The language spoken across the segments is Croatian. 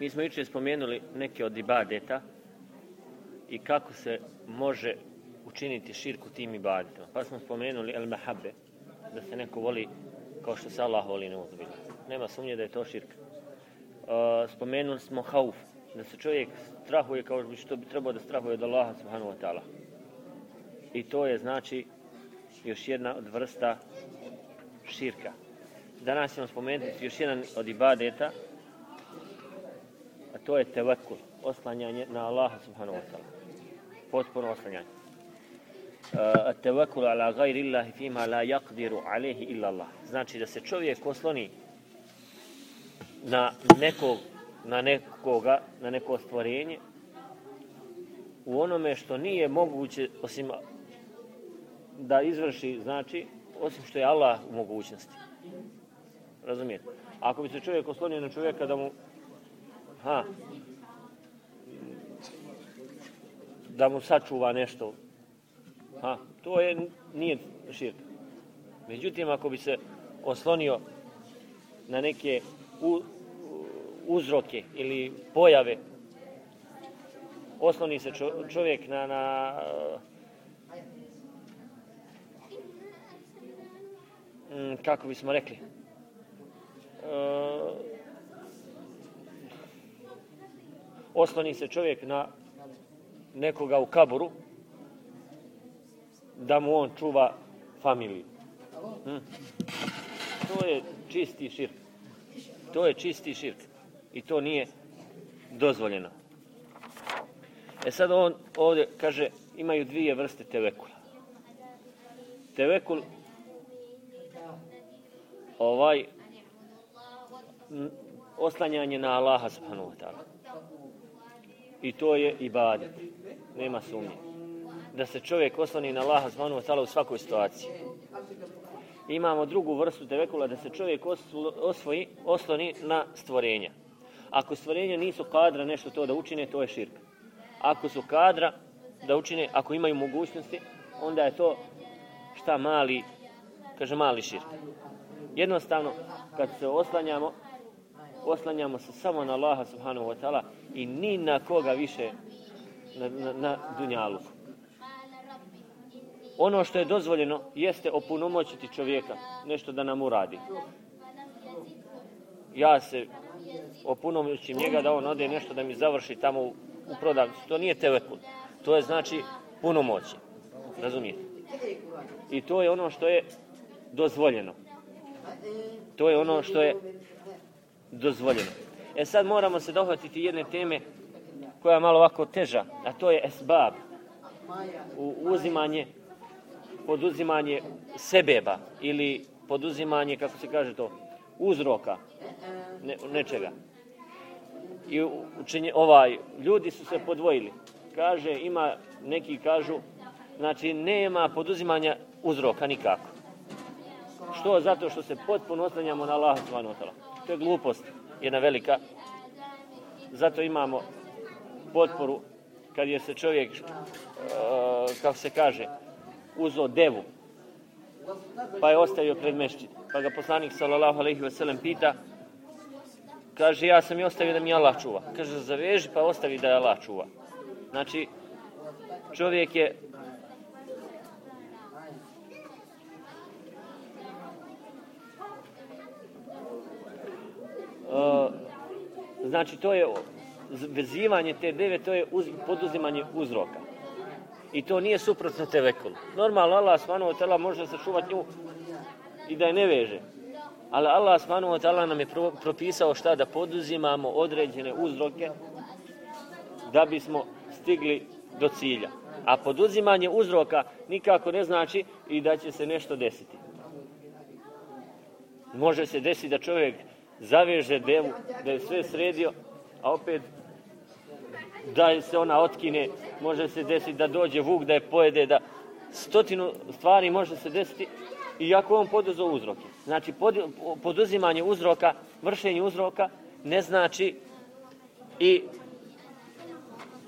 Mi smo jučer spomenuli neke od ibadeta i kako se može učiniti širku tim ibadetima. Pa smo spomenuli el mahabbe, da se neko voli kao što se Allah voli ne. Nema sumnje da je to širk. Uh, spomenuli smo hauf, da se čovjek strahuje kao što bi trebao da strahuje od Allaha subhanahu wa ta'ala. I to je znači još jedna od vrsta širka. Danas ćemo spomenuti još jedan od ibadeta, a to je tevekul, oslanjanje na Allaha subhanahu wa ta'ala. Potpuno oslanjanje. Tevekul ala gajri Allahi fima la yaqdiru alehi illa Allah. Znači da se čovjek osloni na nekog, na nekoga, na neko stvorenje u onome što nije moguće osim da izvrši, znači, osim što je Allah u mogućnosti. Razumijete? Ako bi se čovjek oslonio na čovjeka da mu ha, da mu sačuva nešto, ha, to je, nije širk. Međutim, ako bi se oslonio na neke u, uzroke ili pojave, osloni se čovjek na, na mm, kako bismo rekli, uh, osloni se čovjek na nekoga u kaburu da mu on čuva familiju. Hm? To je čisti širk. To je čisti širk. I to nije dozvoljeno. E sad on ovdje kaže imaju dvije vrste tevekula. Tevekul ovaj oslanjanje na Allaha subhanahu wa ta'ala. I to je ibadet. Nema sumnje. Da se čovjek osloni na Allaha subhanahu wa ta'ala u svakoj situaciji. Imamo drugu vrstu tevekula da se čovjek osvoji, osloni na stvorenja. Ako stvorenja nisu kadra nešto to da učine, to je širk. Ako su kadra da učine, ako imaju mogućnosti, onda je to šta mali, kaže mali širk. Jednostavno, kad se oslanjamo, oslanjamo se samo na Allaha subhanahu wa ta'ala i ni na koga više na, na, na dunjalu. Ono što je dozvoljeno jeste opunomoćiti čovjeka, nešto da nam uradi. Ja se opunomoćim njega da on ode nešto da mi završi tamo u, u prodavnicu. To nije tevekul. To je znači punomoći. Razumijete? I to je ono što je dozvoljeno. To je ono što je dozvoljeno. E sad moramo se dohvatiti jedne teme koja je malo ovako teža, a to je esbab. U uzimanje, poduzimanje sebeba ili poduzimanje, kako se kaže to, uzroka ne, nečega. I učenje, ovaj, ljudi su se podvojili. Kaže, ima, neki kažu, znači nema poduzimanja uzroka nikako. Što? Zato što se potpuno oslanjamo na Allah. To je glupost, jedna velika. Zato imamo potporu kad je se čovjek, uh, kako se kaže, uzo devu, pa je ostavio pred mešćid. Pa ga poslanik sallallahu wa sallam pita, kaže, ja sam i ostavio da mi Allah čuva. Kaže, zaveži pa ostavi da je Allah čuva. Znači, čovjek je znači to je vezivanje te deve, to je uz, poduzimanje uzroka. I to nije suprotno tevekul. Normalno Allah ta'ala može sačuvati nju i da je ne veže. Ali Allah ta'ala nam je propisao šta da poduzimamo određene uzroke da bismo stigli do cilja. A poduzimanje uzroka nikako ne znači i da će se nešto desiti. Može se desiti da čovjek zaveže devu, da je sve sredio, a opet da se ona otkine, može se desiti da dođe vuk da je pojede, da stotinu stvari može se desiti iako on poduzeo uzroke. Znači, pod, poduzimanje uzroka, vršenje uzroka ne znači i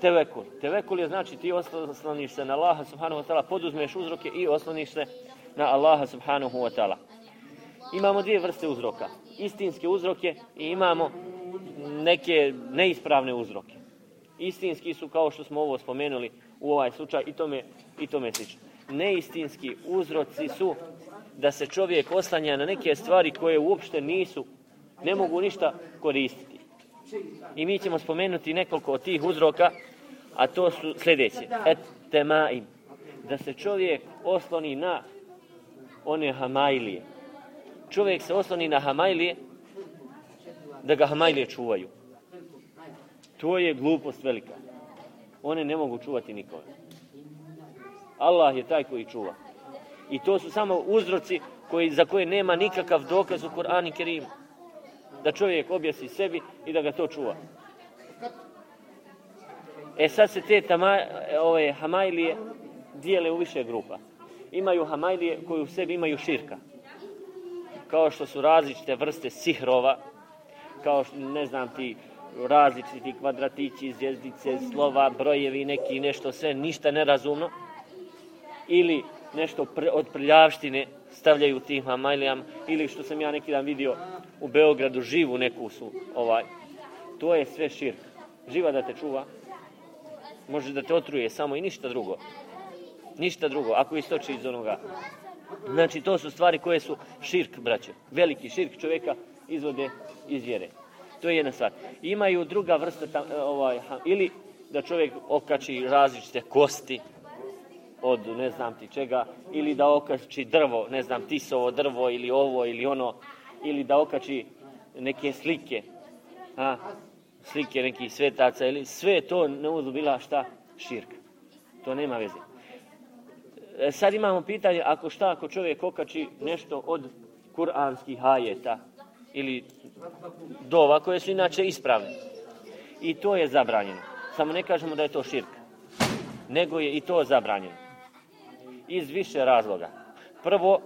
tevekul. Tevekul je znači ti osloniš se na Allaha subhanahu wa ta'ala, poduzmeš uzroke i osloniš se na Allaha subhanahu wa ta'ala. Imamo dvije vrste uzroka. Istinske uzroke i imamo neke neispravne uzroke. Istinski su, kao što smo ovo spomenuli u ovaj slučaj, i tome, i tome slično. Neistinski uzroci su da se čovjek oslanja na neke stvari koje uopšte nisu, ne mogu ništa koristiti. I mi ćemo spomenuti nekoliko od tih uzroka, a to su sljedeće. Et temaim. Da se čovjek osloni na one hamajlije. Čovjek se osloni na hamajlije da ga hamajlije čuvaju. To je glupost velika. One ne mogu čuvati nikome. Allah je taj koji čuva. I to su samo uzroci koji, za koje nema nikakav dokaz u Kur'anu i Kerimu. Da čovjek objasi sebi i da ga to čuva. E sad se te tama, ove hamajlije dijele u više grupa. Imaju hamajlije koji u sebi imaju širka. Kao što su različite vrste sihrova, kao što, ne znam ti, različiti kvadratići, zvijezdice, slova, brojevi, neki nešto sve, ništa nerazumno. Ili nešto od prljavštine stavljaju tim hamajlijama, ili što sam ja neki dan vidio u Beogradu, živu neku su, ovaj. To je sve širk. Živa da te čuva, može da te otruje samo i ništa drugo. Ništa drugo, ako istoči iz onoga. Znači, to su stvari koje su širk, braće. Veliki širk čovjeka izvode iz vjere. To je jedna stvar. Imaju druga vrsta, tam, ovaj, ili da čovjek okači različite kosti od ne znam ti čega, ili da okači drvo, ne znam, tisovo drvo ili ovo ili ono, ili da okači neke slike, a, slike nekih svetaca, ili sve to ne bila šta? Širk. To nema veze. E, sad imamo pitanje, ako šta, ako čovjek okači nešto od kuranskih ajeta, ili dova koje su inače ispravne. I to je zabranjeno. Samo ne kažemo da je to širk. Nego je i to zabranjeno. Iz više razloga. Prvo,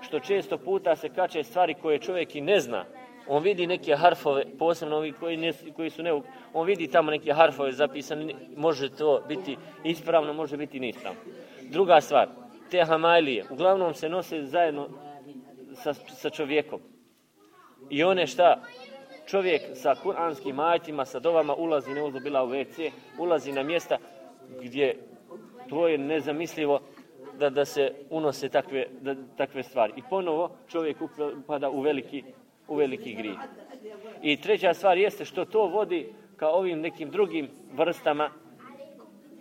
što često puta se kače stvari koje čovjek i ne zna. On vidi neke harfove, posebno ovi koji, ne, koji su neuk, on vidi tamo neke harfove zapisane, može to biti ispravno, može biti neispravno. Druga stvar, te hamajlije uglavnom se nose zajedno sa, sa čovjekom. I one šta? Čovjek sa kuranskim majtima, sa dovama ulazi, ne bila u WC, ulazi na mjesta gdje to je nezamislivo da, da se unose takve, da, takve stvari. I ponovo čovjek upada u veliki, u veliki grih. I treća stvar jeste što to vodi ka ovim nekim drugim vrstama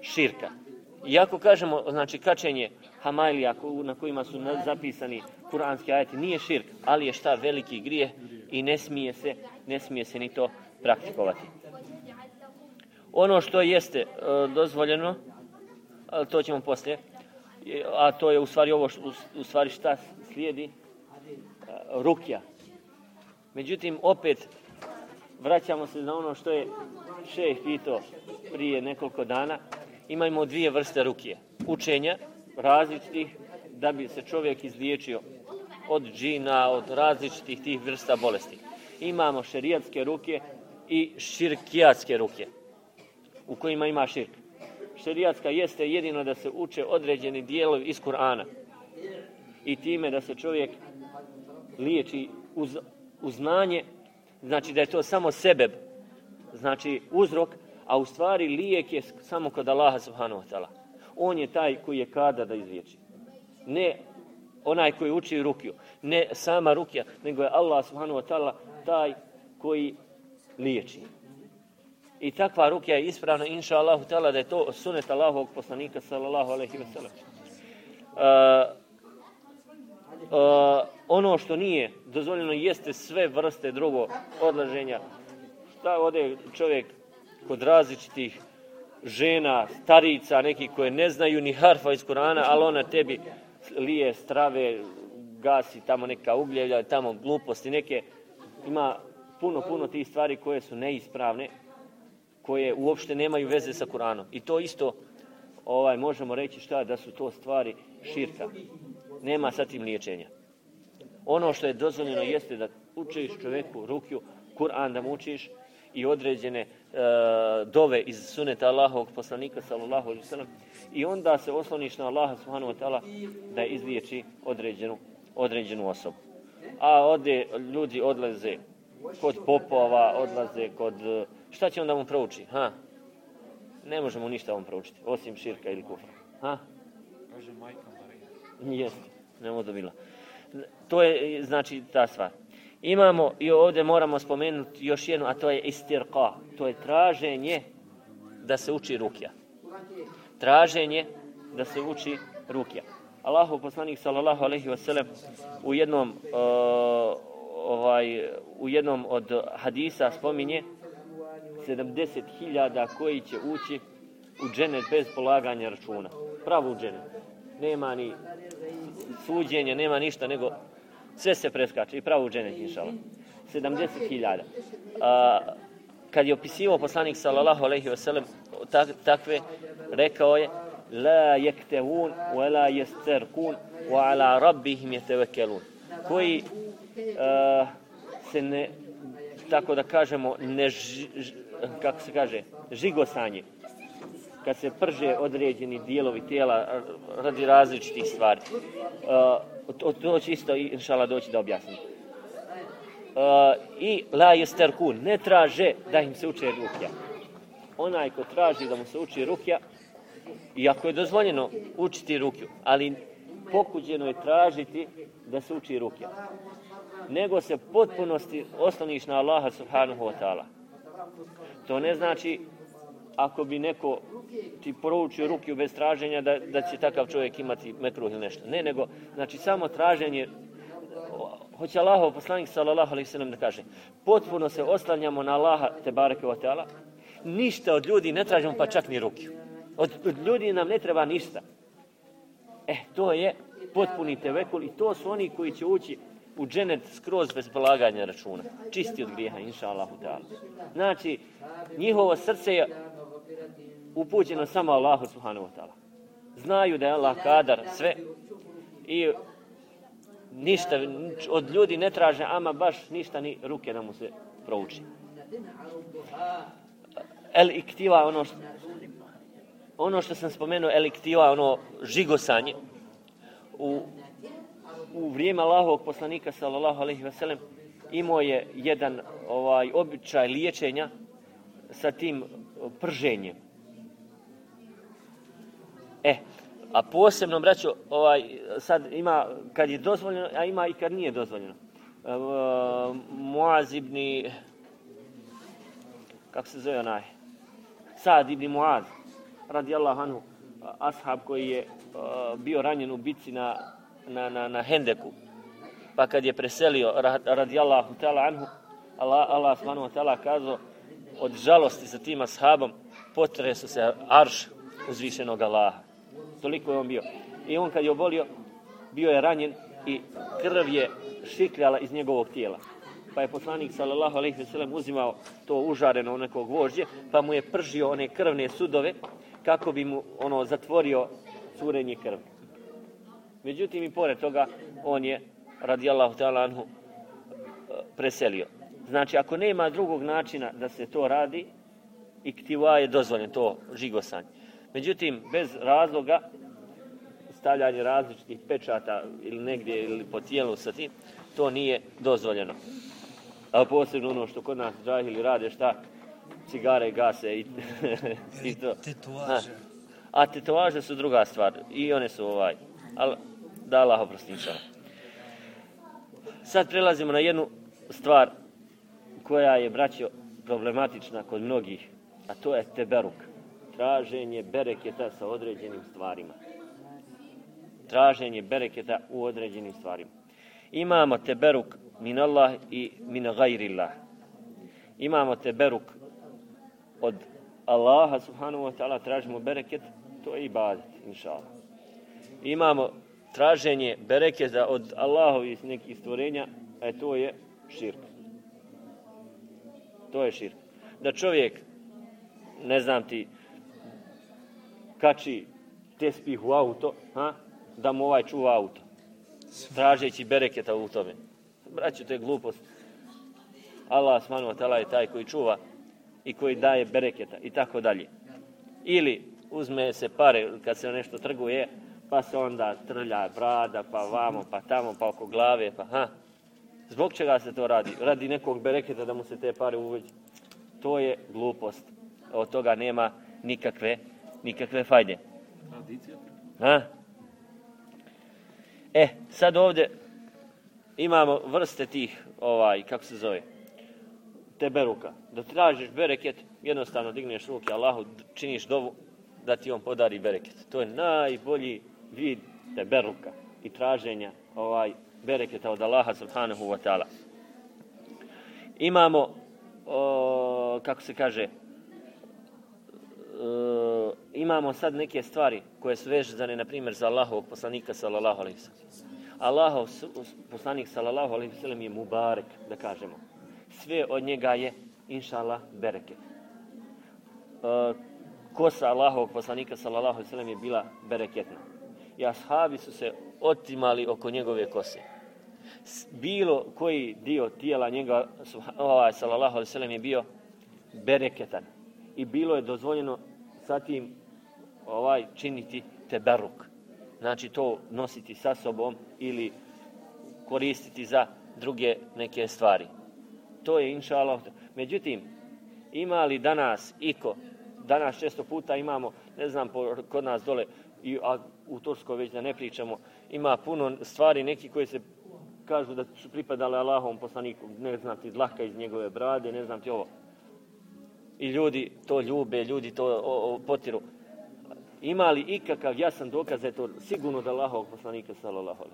širka. Iako kažemo, znači kačenje hamajlija na kojima su zapisani kuranski ajeti nije širk, ali je šta veliki grije i ne smije se, ne smije se ni to praktikovati. Ono što jeste e, dozvoljeno, to ćemo poslije, a to je u stvari ovo, u stvari šta slijedi, e, rukja. Međutim, opet vraćamo se na ono što je šejh pitao prije nekoliko dana. Imamo dvije vrste rukije. Učenja različitih da bi se čovjek izliječio od džina, od različitih tih vrsta bolesti. Imamo šerijatske ruke i širkijatske ruke u kojima ima širk. Šerijatska jeste jedino da se uče određeni dijelovi iz Kur'ana i time da se čovjek liječi uz, uz znanje, znači da je to samo sebeb, znači uzrok, a u stvari lijek je samo kod Allaha subhanahu wa ta'ala. On je taj koji je kada da izliječi. Ne onaj koji uči rukiju. Ne sama rukija, nego je Allah subhanahu wa ta'ala taj koji liječi. I takva rukija je ispravna, inša Allahu ta'ala, da je to sunet Allahovog poslanika, sallallahu alaihi wa sallam. Uh, uh, ono što nije dozvoljeno jeste sve vrste drugo odlaženja. Šta ode čovjek kod različitih žena, starica, neki koje ne znaju ni harfa iz Korana, ali ona tebi lije strave, gasi tamo neka ugljevlja, tamo gluposti neke. Ima puno, puno tih stvari koje su neispravne, koje uopšte nemaju veze sa Kuranom. I to isto ovaj možemo reći šta da su to stvari širka. Nema sa tim liječenja. Ono što je dozvoljeno jeste da učiš čovjeku rukju, Kur'an da mu učiš i određene e, dove iz suneta Allahovog poslanika sallallahu alejhi ve i onda se osloniš na Allaha subhanahu wa ta'ala da izliječi određenu, određenu osobu. a ode, ljudi odlaze kod popova, odlaze kod... Šta će onda mu prouči? Ha? Ne možemo ništa vam proučiti, osim širka ili kufra. Ha? Kaže majka Marija. Jeste, ne. To je, znači, ta stvar. Imamo i ovdje moramo spomenuti još jednu, a to je istirqa. To je traženje da se uči rukja. Traženje da se uči rukja. Allahu poslanik sallallahu alejhi ve sellem u jednom uh, ovaj u jednom od hadisa spominje 70.000 koji će ući u dženet bez polaganja računa. Pravo u dženet. Nema ni suđenja, nema ništa, nego sve se preskače i pravo u dženet, inšala. 70.000. Kad je opisivao poslanik sallallahu alejhi ve sellem takve, rekao je la jektevun wa la jesterkun wa ala rabbihim jetevekkelun. Koji uh, se ne, tako da kažemo, ne, ž, kako se kaže, žigosanje. Kad se prže određeni dijelovi tijela radi različitih stvari. Uh, to, će isto, inšala, doći da objasnim. Uh, I la jesterkun, ne traže da im se uče rukja. Onaj ko traži da mu se uči rukja, iako je dozvoljeno učiti rukju, ali pokuđeno je tražiti da se uči rukja. Nego se potpunosti osloniš na Allaha subhanahu wa ta'ala. To ne znači ako bi neko ti poručio rukju bez traženja da, da će takav čovjek imati mekruh ili nešto. Ne, nego znači samo traženje hoće Allahov poslanik sallallahu alejhi ve sellem da kaže potpuno se oslanjamo na Allaha te bareke ve taala ništa od ljudi ne tražimo pa čak ni rukju od, od ljudi nam ne treba ništa e to je potpuni tevekul i to su oni koji će ući u dženet skroz bez polaganja računa. Čisti od grijeha, inša Allahu. Znači, njihovo srce je upućeno samo Allahu subhanahu wa ta'ala. Znaju da je Allah kadar sve i ništa od ljudi ne traže, ama baš ništa ni ruke da mu se prouči. El iktiva, ono što, ono što sam spomenuo, el iktiva, ono žigosanje, u u vrijeme Allahovog poslanika sallallahu alejhi ve sellem imao je jedan ovaj običaj liječenja sa tim prženjem. E, a posebno braćo, ovaj sad ima kad je dozvoljeno, a ima i kad nije dozvoljeno. Uh, Muaz ibn kako se zove onaj? Sad ibn Muaz radijallahu anhu ashab koji je uh, bio ranjen u bitci na na, na, na Hendeku. Pa kad je preselio radijallahu ta'ala anhu, Allah, Allah kazao od žalosti sa tim ashabom potresu se arš uzvišenog Allaha. Toliko je on bio. I on kad je obolio, bio je ranjen i krv je šikljala iz njegovog tijela. Pa je poslanik sallallahu alejhi ve sellem uzimao to užareno nekog vožđe, pa mu je pržio one krvne sudove kako bi mu ono zatvorio curenje krvi. Međutim, i pored toga, on je, radijallahu ta'ala anhu, preselio. Znači, ako nema drugog načina da se to radi, i ktiva je dozvoljen to žigosanje. Međutim, bez razloga, stavljanje različitih pečata ili negdje ili po tijelu sa tim, to nije dozvoljeno. A posebno ono što kod nas džahili rade šta, cigare gase i, i to. Tetovaže. A tetovaže su druga stvar i one su ovaj. Ali da Allah oprosti Sad prelazimo na jednu stvar koja je, braćo, problematična kod mnogih, a to je teberuk. Traženje bereketa sa određenim stvarima. Traženje bereketa u određenim stvarima. Imamo teberuk min Allah i min gajrillah. Imamo teberuk od Allaha subhanahu wa ta'ala tražimo bereket, to je ibadet, inša Allah. Imamo traženje berekeza od Allahovih nekih stvorenja, e to je širk. To je širk. Da čovjek, ne znam ti, kači tespih u auto, ha? da mu ovaj čuva auto. Tražeći bereketa u tome. Braću, to je glupost. Allah smanu tala je taj koji čuva i koji daje bereketa i tako dalje. Ili uzme se pare kad se nešto trguje, pa se onda trlja brada, pa vamo, pa tamo, pa oko glave, pa ha. Zbog čega se to radi? Radi nekog bereketa da mu se te pare uveđu. To je glupost. Od toga nema nikakve, nikakve fajde. Tradicija. Ha? E, sad ovdje imamo vrste tih, ovaj, kako se zove, teberuka. Da tražiš bereket, jednostavno digneš ruke Allahu, činiš dovu da ti on podari bereket. To je najbolji vid teberuka i traženja ovaj bereketa od Allaha subhanahu wa ta'ala. Imamo, o, kako se kaže, e, imamo sad neke stvari koje su vezane, na primjer, za Allahovog poslanika, sallallahu alaihi. Allahov poslanik, sallallahu alaihi je mubarek, da kažemo. Sve od njega je, inša Allah, bereket. E, kosa Allahovog poslanika, sallallahu alaihi je bila bereketna. I ashabi su se otimali oko njegove kose. Bilo koji dio tijela njega, ovaj, sallallahu alaihi je bio bereketan. I bilo je dozvoljeno sa tim ovaj činiti teberuk. Znači to nositi sa sobom ili koristiti za druge neke stvari. To je inša Allah. Međutim, ima li danas iko, danas često puta imamo, ne znam, kod nas dole, i, a u Turskoj već da ne pričamo, ima puno stvari neki koji se kažu da su pripadale Allahovom poslaniku, ne znam ti dlaka iz njegove brade, ne znam ti ovo. I ljudi to ljube, ljudi to o, o, potiru. Ima li ikakav jasan dokaz da je to sigurno da Allahovog poslanika sallallahu?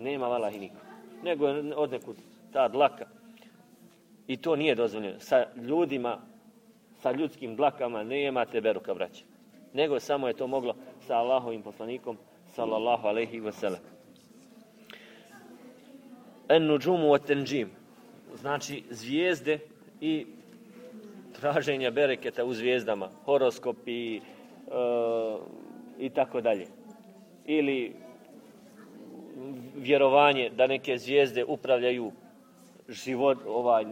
Nema valahi niko. Nego je od nekud ta dlaka. I to nije dozvoljeno. Sa ljudima, sa ljudskim dlakama nema teberuka, braća. Nego samo je to moglo sa Allahovim poslanikom sallallahu alejhi ve sellem. En nuđumu wa tenđim. Znači zvijezde i traženja bereketa u zvijezdama, horoskopi e, i tako dalje. Ili vjerovanje da neke zvijezde upravljaju život, ovaj,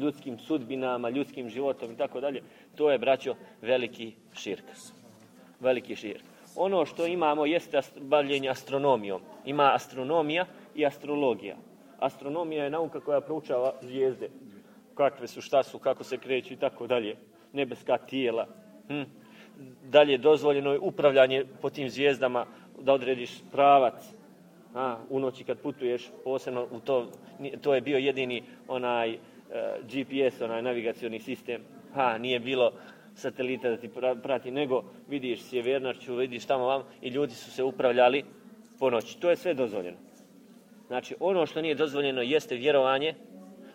ljudskim sudbinama, ljudskim životom i tako dalje, to je, braćo, veliki širk. Veliki širk. Ono što imamo jeste bavljenje astronomijom. Ima astronomija i astrologija. Astronomija je nauka koja proučava zvijezde. Kakve su, šta su, kako se kreću i tako dalje. Nebeska tijela. Hm. Dalje dozvoljeno je upravljanje po tim zvijezdama da odrediš pravac. A, u noći kad putuješ, posebno u to, to je bio jedini onaj e, GPS, onaj navigacioni sistem. Ha, nije bilo satelita da ti pra- prati, nego vidiš sjevernačću, vidiš tamo vam i ljudi su se upravljali po noći. To je sve dozvoljeno. Znači, ono što nije dozvoljeno jeste vjerovanje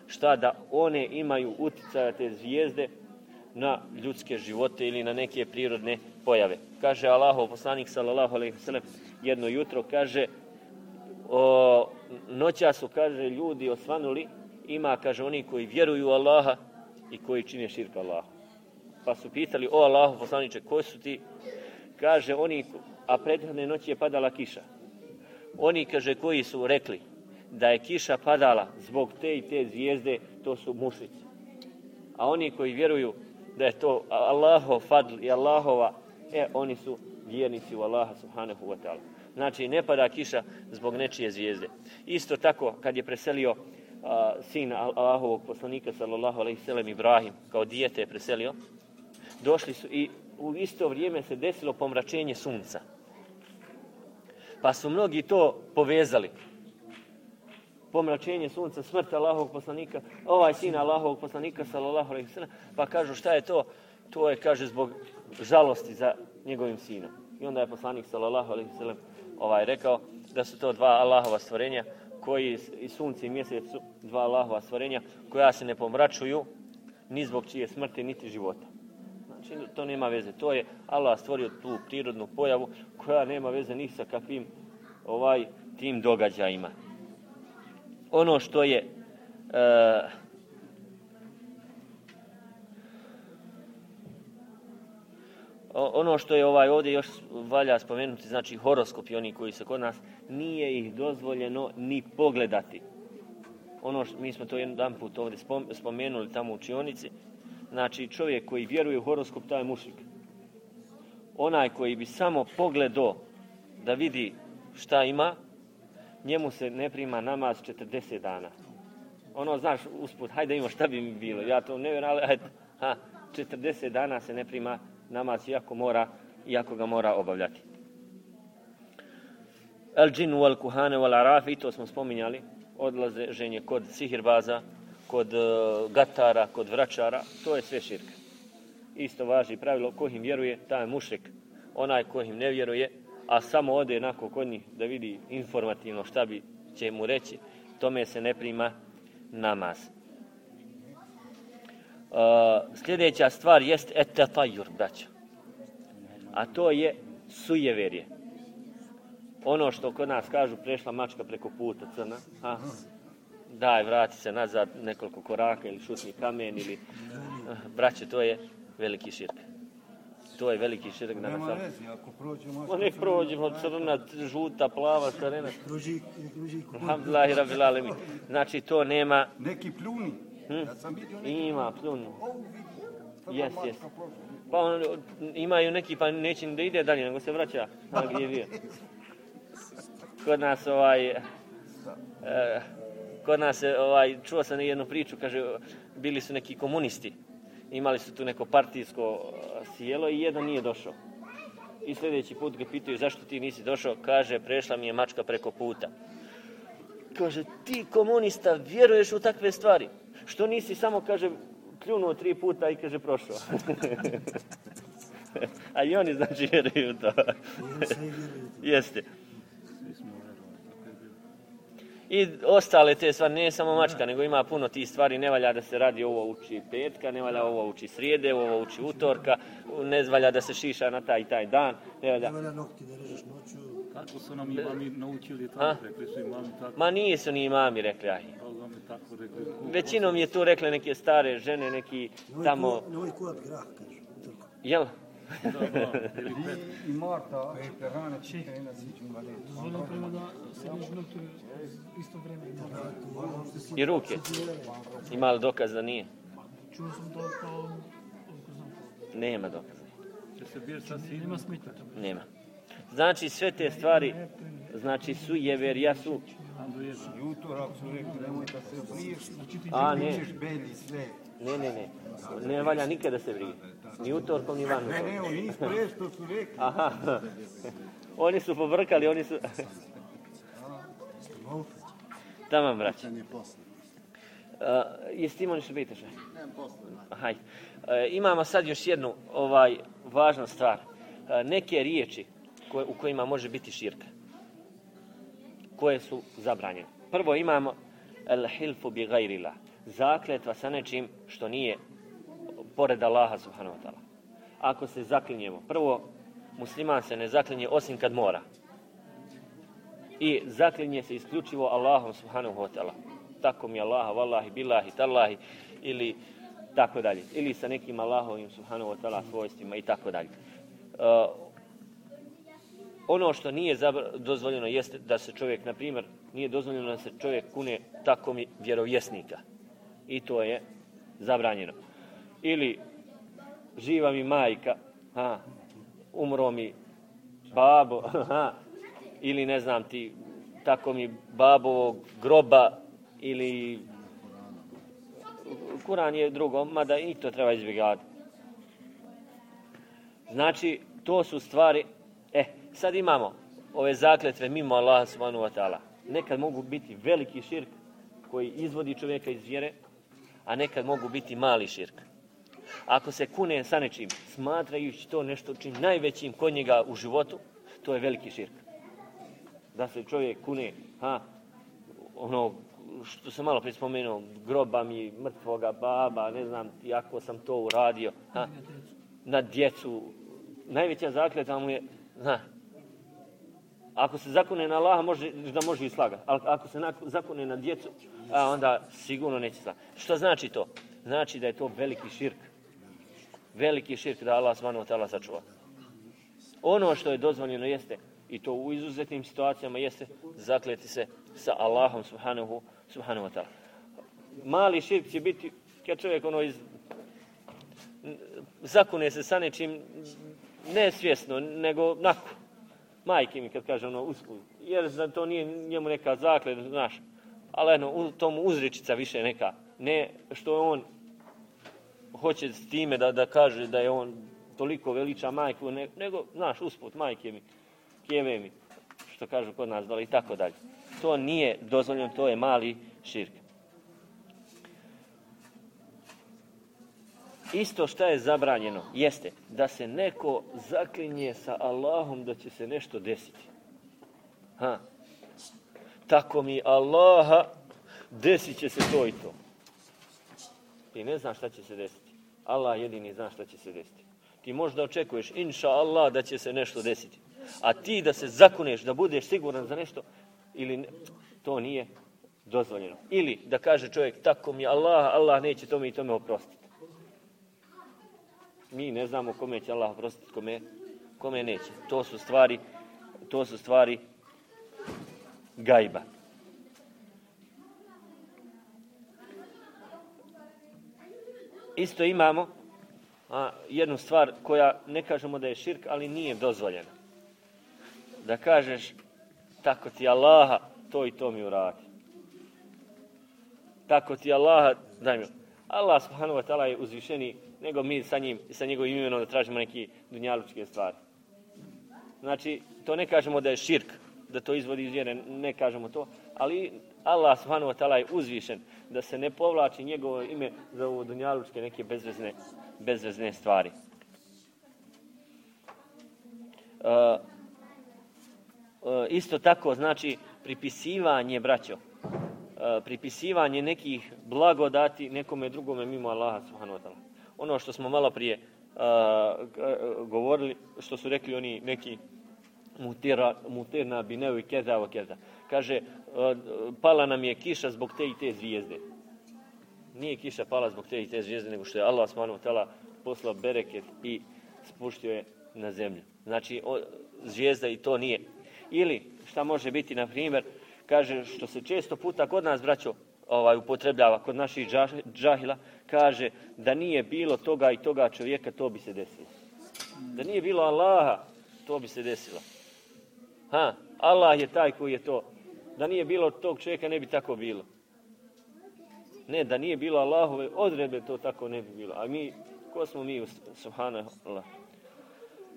šta da one imaju uticaja te zvijezde na ljudske živote ili na neke prirodne pojave. Kaže Allahov poslanik sallallahu alejhi ve jedno jutro kaže o, noća su kaže ljudi osvanuli ima kaže oni koji vjeruju u Allaha i koji čine širka Allahu. Pa su pitali o Allahu poslaniče ko su ti? Kaže oni a prethodne noći je padala kiša. Oni, kaže, koji su rekli da je kiša padala zbog te i te zvijezde, to su mušici. A oni koji vjeruju da je to Allahov fadl i Allahova, e, oni su vjernici u Allaha subhanahu wa ta'ala. Znači, ne pada kiša zbog nečije zvijezde. Isto tako, kad je preselio a, sin Allahovog poslanika, sallallahu alaihi sallam, Ibrahim, kao dijete je preselio, došli su i u isto vrijeme se desilo pomračenje sunca. Pa su mnogi to povezali. Pomračenje sunca, smrt Allahovog poslanika, ovaj sin Allahovog poslanika, sallallahu sellem, pa kažu šta je to? To je, kaže, zbog žalosti za njegovim sinom. I onda je poslanik, sallallahu sellem, ovaj, rekao da su to dva Allahova stvorenja, koji i sunce i mjesec su dva Allahova stvorenja, koja se ne pomračuju ni zbog čije smrti, niti života. Znači, to nema veze. To je Allah stvorio tu prirodnu pojavu koja nema veze ni sa kakvim ovaj tim događajima. Ono što je e, ono što je ovaj ovdje još valja spomenuti, znači horoskopi, oni koji su kod nas, nije ih dozvoljeno ni pogledati. Ono što, mi smo to jedan put ovdje spom- spomenuli tamo u učionici, Znači čovjek koji vjeruje u horoskop, taj je mušik. Onaj koji bi samo pogledao da vidi šta ima, njemu se ne prima namaz 40 dana. Ono, znaš, usput, hajde ima šta bi mi bilo, ja to ne vjerujem, ali ha, 40 dana se ne prima namaz, iako, mora, iako ga mora obavljati. El džinu wal kuhane wal arafi, to smo spominjali, odlaze ženje kod sihirbaza, kod uh, gatara, kod vračara, to je sve širk. Isto važi pravilo, ko im vjeruje, taj je mušrik. Onaj ko im ne vjeruje, a samo ode jednako kod njih da vidi informativno šta bi će mu reći, tome se ne prima namaz. Uh, sljedeća stvar jest etetajur, braća. A to je sujeverje. Ono što kod nas kažu, prešla mačka preko puta crna. Ha? Daj, vrati se nazad nekoliko koraka ili šutni kamen ili... Braće, to je veliki širk. To je veliki širk na Nema veze, ako prođemo... Ma nek prođemo, crna, žuta, plava, crvena. Kruži, kruži, kruži. Alhamdulillahi rabbil alamin. Znači to nema, Neki pljuni. Hm? Ja sam vidio neki... ima. Sada Jes, jes. Pa on, imaju neki pa neće da ide dalje, nego se vraća gdje je bio. Kod nas ovaj, e, kod nas je, ovaj, čuo sam jednu priču, kaže, bili su neki komunisti, imali su tu neko partijsko e, sjelo i jedan nije došao. I sljedeći put ga pitaju zašto ti nisi došao, kaže prešla mi je mačka preko puta. Kaže, ti komunista vjeruješ u takve stvari? Što nisi samo, kaže, kljunuo tri puta i kaže prošao. A i oni znači vjeruju to. Jeste. I ostale te stvari, ne samo mačka, nego ima puno tih stvari, ne valja da se radi ovo uči petka, ne valja ovo uči srijede, ovo uči utorka, ne valja da se šiša na taj i taj dan, ne valja. Ne valja nokti da režeš noću. Tako su nam imami naučili, tako rekli su imami tako, Ma nisu ni imami rekli, aj. Rekli. Većinom je tu rekle neke stare žene, neki tamo, grah, kažu. Jel? I Marta, Siću, Mali. Dozvoljeno prema da se reži nokti u isto vrijeme. I ruke. Ima li dokaz da nije? Čuo sam to kao... Nema dokaza. Nema tamo. Nema. Znači sve te stvari, znači su jeverija su, I utorak su rekli, nemoj da se briješ. a ne, Bićeš beli sve. ne, ne, ne, ne valja nikada da se vrije. Ni utorkom, ni van Ne, ne, oni ispred što su rekli. Aha, oni su pobrkali, oni su... Tamo, brać. Pitanje posle. Uh, jesi ti imao nešto pitaš? Nemam posle. Hajde. Uh, imamo sad još jednu ovaj važnu stvar. Uh, neke riječi koje, u kojima može biti širka. Koje su zabranjene. Prvo imamo el hilfu bi gajrila. Zakletva sa nečim što nije pored Allaha subhanahu wa ta'ala. Ako se zaklinjemo, prvo musliman se ne zaklinje osim kad mora. I zaklinje se isključivo Allahom subhanahu wa ta'ala. Tako mi Allaha, vallahi, billahi, tallahi, ili tako dalje. Ili sa nekim Allahovim subhanahu wa ta'ala svojstvima i tako dalje. Uh, ono što nije dozvoljeno jeste da se čovjek, na primjer, nije dozvoljeno da se čovjek kune tako mi vjerovjesnika. I to je zabranjeno. Ili živa mi majka, ha, umro mi babo, ha, ili ne znam ti, tako mi babovog groba, ili Kuran je drugo, mada i to treba izbjegavati. Znači, to su stvari, e, sad imamo ove zakletve mimo Allaha subhanahu wa ta'ala. Nekad mogu biti veliki širk koji izvodi čovjeka iz vjere, a nekad mogu biti mali širk. Ako se kune sa nečim, smatrajući to nešto čim najvećim kod njega u životu, to je veliki širk. Da se čovjek kune, ha, ono, što sam malo prije spomenuo, groba mi mrtvoga baba, ne znam ti ako sam to uradio, ha, na djecu. Najveća zakljeta mu je, zna, ako se zakune na Allaha, može, da može i slagati. Ali ako se zakune na djecu, a onda sigurno neće slagati. Što znači to? Znači da je to veliki širk. Veliki širk da Allah subhanahu wa sačuva. Ono što je dozvoljeno jeste, i to u izuzetnim situacijama jeste, zakleti se sa Allahom subhanahu, subhanahu wa ta'ala. Mali širk će biti kad čovjek ono iz, zakune se sa nečim nesvjesno, nego nako. majke mi kad kaže ono usput, jer da to nije njemu neka zakled, znaš, ali eno, u tomu uzrečica više neka, ne što on hoće s time da, da kaže da je on toliko veliča majku, ne, nego, znaš, usput, majke mi, kjeve mi, što kažu kod nas dole i tako dalje. To nije dozvoljeno, to je mali širk. Isto što je zabranjeno jeste da se neko zaklinje sa Allahom da će se nešto desiti. Ha. Tako mi Allaha desit će se to i to. Ti ne znaš šta će se desiti. Allah jedini zna šta će se desiti. Ti možda očekuješ, inša Allah, da će se nešto desiti. A ti da se zakuneš, da budeš siguran za nešto, ili ne, to nije dozvoljeno. Ili da kaže čovjek, tako mi Allah, Allah neće tome i tome oprostiti. Mi ne znamo kome će Allah oprostiti, kome, kome neće. To su stvari, to su stvari gajba. Isto imamo a, jednu stvar koja ne kažemo da je širk, ali nije dozvoljena. Da kažeš tako ti Allaha, to i to mi uradi. Tako ti Allaha, daj mi. Allah subhanahu wa ta'ala je uzvišeni nego mi sa njim i sa njegovim imenom da tražimo neki dunjalučke stvari. Znači, to ne kažemo da je širk, da to izvodi iz vjere, ne kažemo to, ali Allah subhanahu wa ta'ala je uzvišen da se ne povlači njegovo ime za ovo dunjalučke neke bezvezne, bezvezne stvari. Uh, uh, isto tako znači pripisivanje braćo uh, pripisivanje nekih blagodati nekome drugome mimo Allaha subhanahu wa ta'ala ono što smo malo prije uh, govorili što su rekli oni neki mutira, mutirna binevi keza o keza kaže uh, pala nam je kiša zbog te i te zvijezde nije kiša pala zbog te i te zvijezde nego što je Allah subhanahu wa poslao bereket i spuštio je na zemlju znači o, zvijezda i to nije ili šta može biti, na primjer, kaže što se često puta kod nas, braćo, ovaj, upotrebljava, kod naših džahila, kaže da nije bilo toga i toga čovjeka, to bi se desilo. Da nije bilo Allaha, to bi se desilo. Ha, Allah je taj koji je to. Da nije bilo tog čovjeka, ne bi tako bilo. Ne, da nije bilo Allahove odredbe, to tako ne bi bilo. A mi, ko smo mi, subhanallah?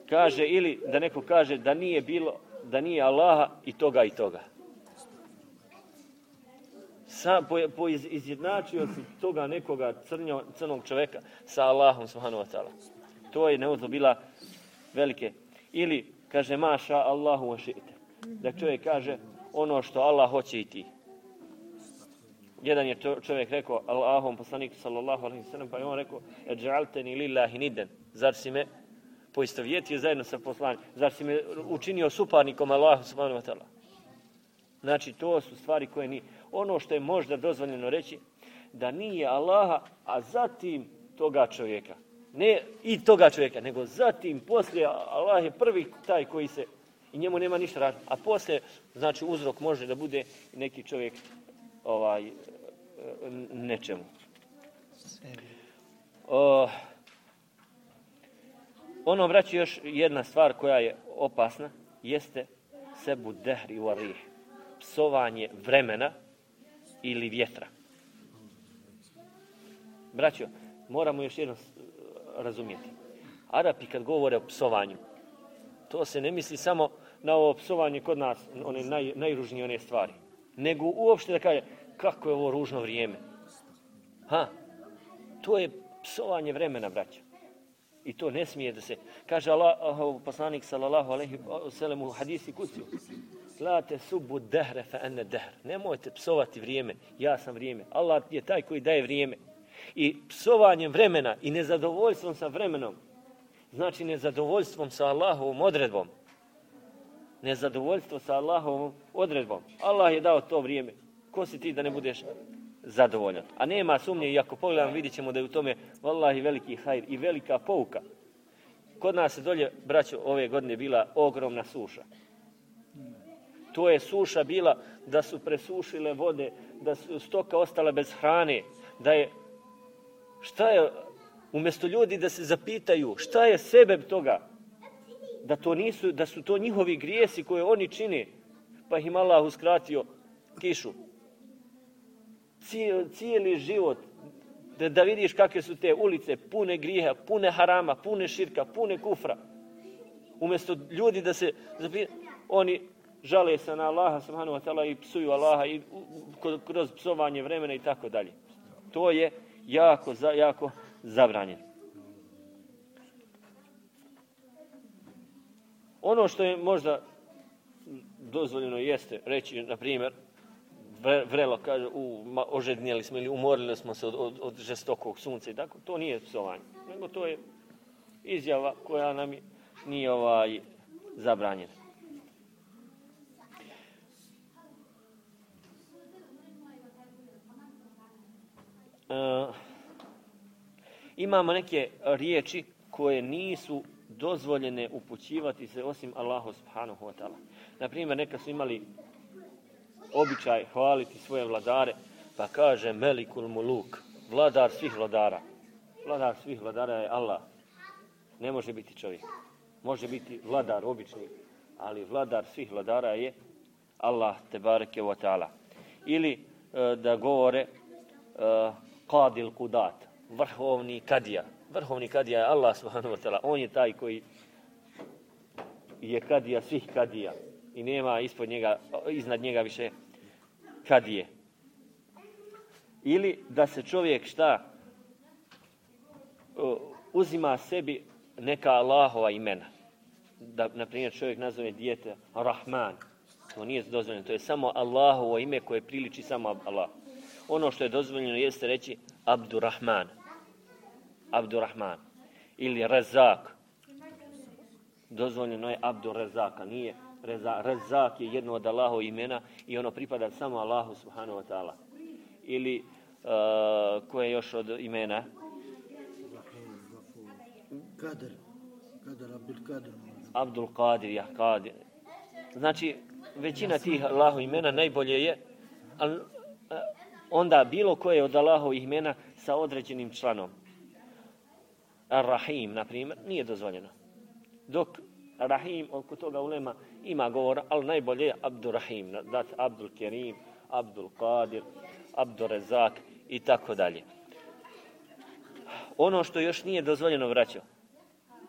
Kaže, ili da neko kaže da nije bilo da nije Allaha i toga i toga. Sa, po, po iz, izjednačio si toga nekoga crnjo, crnog čoveka sa Allahom subhanahu ta'ala. To je neuzlo bila velike. Ili kaže maša Allahu ši'te. Da čovjek kaže ono što Allah hoće i ti. Jedan je čovjek rekao Allahom poslaniku sallallahu alaihi sallam pa je on rekao eđalteni lillahi niden. Zar si me poistovjetio zajedno sa poslanjem. Zar si me učinio suparnikom Allahu subhanahu wa ta'ala? Znači, to su stvari koje ni Ono što je možda dozvoljeno reći, da nije Allaha, a zatim toga čovjeka. Ne i toga čovjeka, nego zatim, poslije, Allah je prvi taj koji se, i njemu nema ništa raditi. A poslije, znači, uzrok može da bude neki čovjek ovaj, nečemu. Uh, Ono, vraći još jedna stvar koja je opasna, jeste sebu dehri u arih. Psovanje vremena ili vjetra. Braćo, moramo još jedno razumijeti. Arapi kad govore o psovanju, to se ne misli samo na ovo psovanje kod nas, one naj, najružnije one stvari. Nego uopšte da kaže, kako je ovo ružno vrijeme. Ha, to je psovanje vremena, braćo. I to ne smije da se... Kaže Allah, poslanik sallallahu alaihi sallam u hadisi kuciju. La subu dehre fa ene dehr. Nemojte psovati vrijeme. Ja sam vrijeme. Allah je taj koji daje vrijeme. I psovanjem vremena i nezadovoljstvom sa vremenom, znači nezadovoljstvom sa Allahovom odredbom. Nezadovoljstvo sa Allahovom odredbom. Allah je dao to vrijeme. Ko si ti da ne budeš zadovoljan. A nema sumnje, i ako pogledam, vidit ćemo da je u tome vallahi veliki hajr i velika pouka. Kod nas se dolje, braćo, ove godine bila ogromna suša. To je suša bila da su presušile vode, da su stoka ostala bez hrane, da je, šta je, umjesto ljudi da se zapitaju, šta je sebe toga, da to nisu, da su to njihovi grijesi koje oni čine, pa im Allah uskratio kišu. Cijeli, život, da, da vidiš kakve su te ulice, pune grijeha, pune harama, pune širka, pune kufra. Umjesto ljudi da se zapita, oni žale se na Allaha subhanahu wa ta'ala i psuju Allaha i kroz psovanje vremena i tako dalje. To je jako, jako zabranjeno. Ono što je možda dozvoljeno jeste reći, na primjer, vre- vrelo kaže, u, ma, ožednjeli smo ili umorili smo se od, od, od žestokog sunca i tako, to nije psovanje, nego to je izjava koja nam je- nije ovaj zabranjena. E, imamo neke riječi koje nisu dozvoljene upućivati se osim Allahu subhanahu wa ta'ala. Naprimjer, neka su imali običaj hvaliti svoje vladare, pa kaže Melikul Muluk, vladar svih vladara. Vladar svih vladara je Allah. Ne može biti čovjek. Može biti vladar obični, ali vladar svih vladara je Allah tebareke wa ta'ala. Ili e, da govore e, Qadil Kudat, vrhovni kadija. Vrhovni kadija je Allah subhanahu wa ta'ala. On je taj koji je kadija svih kadija i nema ispod njega, iznad njega više kadije. Ili da se čovjek šta uh, uzima sebi neka Allahova imena. Da, na primjer, čovjek nazove dijete Rahman. To nije dozvoljeno. To je samo Allahovo ime koje priliči samo Allah. Ono što je dozvoljeno jeste reći Abdurrahman. Abdurrahman. Ili Razak. Dozvoljeno je Abdur Razaka. Nije Reza, Razak je jedno od Allahov imena i ono pripada samo Allahu subhanahu wa ta'ala. Ili uh, koje je još od imena? Kader. Kader, Abdul Kader. Abdul Qadir, ja Qadir. Znači, većina tih Allahov imena najbolje je al, onda bilo koje od Allahovih imena sa određenim članom. Ar-Rahim, na primjer, nije dozvoljeno. Dok Rahim, oko toga ulema ima govora, ali najbolje je Abdurrahim, dati Abdul Kerim, Abdul Qadir, Abdul Rezak i tako dalje. Ono što još nije dozvoljeno vraćao,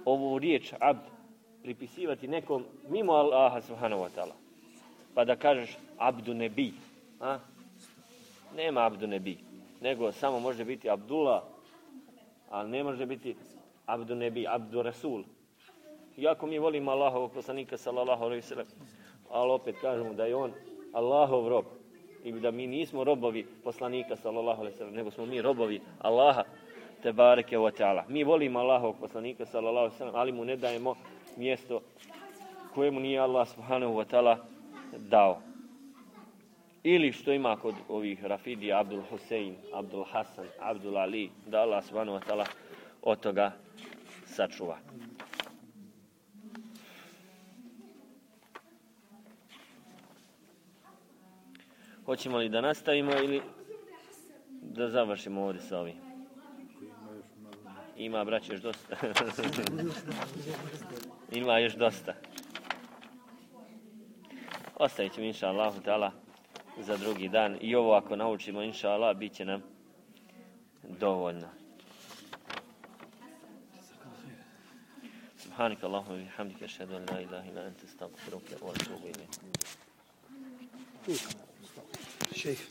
ovu riječ abd pripisivati nekom mimo Allaha subhanahu wa ta'ala. Pa da kažeš abdu nebi. A? Nema abdu nebi. Nego samo može biti Abdullah, ali ne može biti abdu nebi, abdu rasul. Iako mi volimo Allahovog poslanika sallallahu alaihi sallam, ali opet kažemo da je on Allahov rob. I da mi nismo robovi poslanika sallallahu alaihi sallam, nego smo mi robovi Allaha te bareke wa ta'ala. Mi volimo Allahovog poslanika sallallahu alaihi sallam, ali mu ne dajemo mjesto kojemu nije Allah subhanahu wa ta'ala dao. Ili što ima kod ovih Rafidija, Abdul Husein, Abdul Hasan, Abdul Ali, da Allah subhanahu wa od toga sačuva. Hoćemo li da nastavimo ili da završimo ovdje sa ovim? Ima, braće, još dosta. Ima još dosta. Ostavit ćemo, inša Allah, za drugi dan. I ovo ako naučimo, inša Allah, bit će nam dovoljno. سبحانك اللهم وبحمدك اشهد ان لا اله الا انت استغفرك واتوب اليك Šejh.